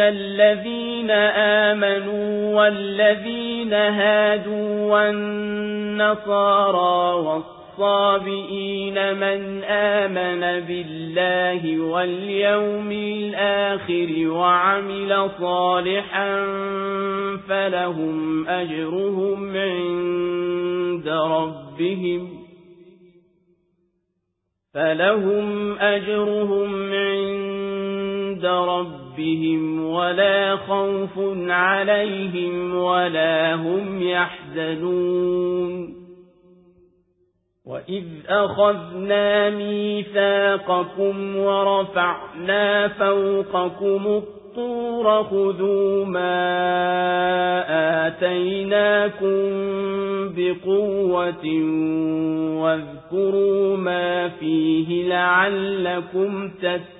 إن الذين آمنوا والذين هادوا والنصارى والصابئين من آمن بالله واليوم الآخر وعمل صالحا فلهم أجرهم عند ربهم فلهم أجرهم عند ربهم ولا خوف عليهم ولا هم يحزنون. وإذ أخذنا ميثاقكم ورفعنا فوقكم الطور خذوا ما آتيناكم بقوة واذكروا ما فيه لعلكم تتقون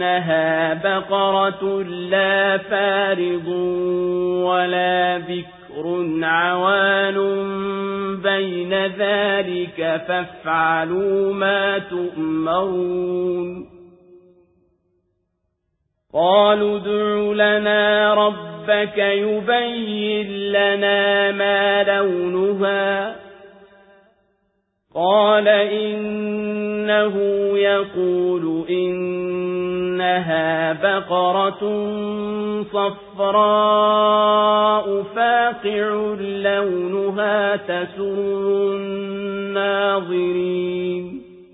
إنها بقرة لا فارض ولا بكر عوان بين ذلك فافعلوا ما تؤمرون. قالوا ادع لنا ربك يبين لنا ما لونها. قال إنه يقول إنها بقرة صفراء فاقع لونها تسر الناظرين.